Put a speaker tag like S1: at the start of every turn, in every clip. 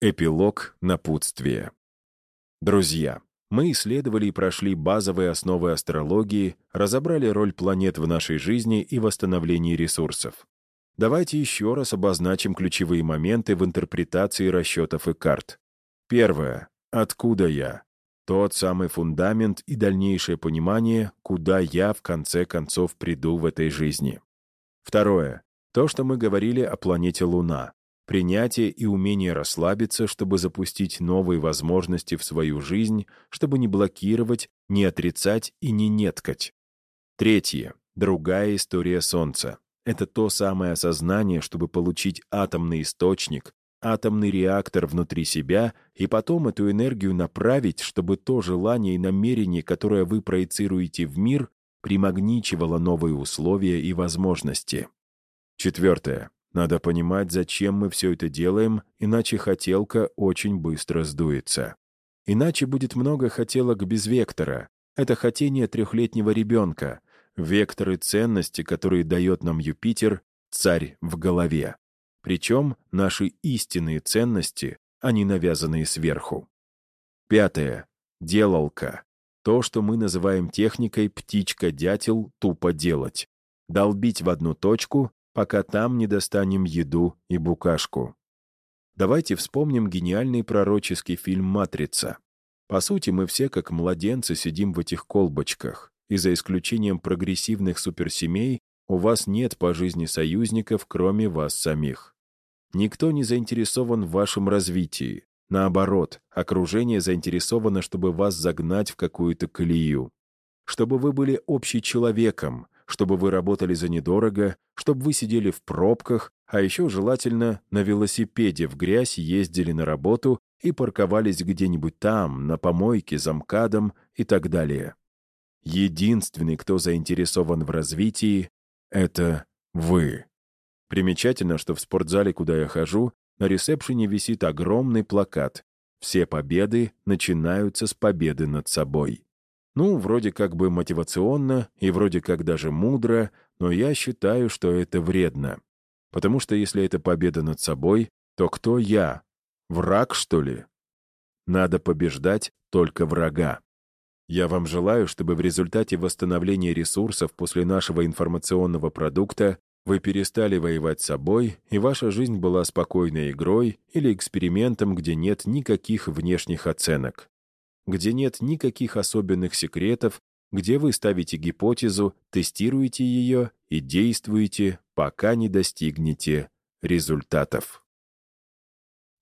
S1: Эпилог напутствия. Друзья, мы исследовали и прошли базовые основы астрологии, разобрали роль планет в нашей жизни и восстановлении ресурсов. Давайте еще раз обозначим ключевые моменты в интерпретации расчетов и карт. Первое. Откуда я? Тот самый фундамент и дальнейшее понимание, куда я в конце концов приду в этой жизни. Второе. То, что мы говорили о планете Луна принятие и умение расслабиться, чтобы запустить новые возможности в свою жизнь, чтобы не блокировать, не отрицать и не неткать. Третье. Другая история Солнца. Это то самое осознание, чтобы получить атомный источник, атомный реактор внутри себя и потом эту энергию направить, чтобы то желание и намерение, которое вы проецируете в мир, примагничивало новые условия и возможности. Четвертое. Надо понимать, зачем мы все это делаем, иначе хотелка очень быстро сдуется. Иначе будет много хотелок без вектора. Это хотение трехлетнего ребенка. Векторы ценности, которые дает нам Юпитер, царь в голове. Причем наши истинные ценности, а не навязанные сверху. Пятое. Делалка. То, что мы называем техникой «птичка-дятел» тупо делать. Долбить в одну точку пока там не достанем еду и букашку. Давайте вспомним гениальный пророческий фильм «Матрица». По сути, мы все как младенцы сидим в этих колбочках, и за исключением прогрессивных суперсемей у вас нет по жизни союзников, кроме вас самих. Никто не заинтересован в вашем развитии. Наоборот, окружение заинтересовано, чтобы вас загнать в какую-то колею. Чтобы вы были общечеловеком, чтобы вы работали за недорого, чтобы вы сидели в пробках, а еще желательно на велосипеде в грязь ездили на работу и парковались где-нибудь там, на помойке, за МКАДом и так далее. Единственный, кто заинтересован в развитии, — это вы. Примечательно, что в спортзале, куда я хожу, на ресепшене висит огромный плакат «Все победы начинаются с победы над собой». Ну, вроде как бы мотивационно и вроде как даже мудро, но я считаю, что это вредно. Потому что если это победа над собой, то кто я? Враг, что ли? Надо побеждать только врага. Я вам желаю, чтобы в результате восстановления ресурсов после нашего информационного продукта вы перестали воевать с собой, и ваша жизнь была спокойной игрой или экспериментом, где нет никаких внешних оценок где нет никаких особенных секретов, где вы ставите гипотезу, тестируете ее и действуете, пока не достигнете результатов.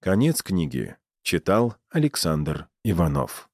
S1: Конец книги. Читал Александр Иванов.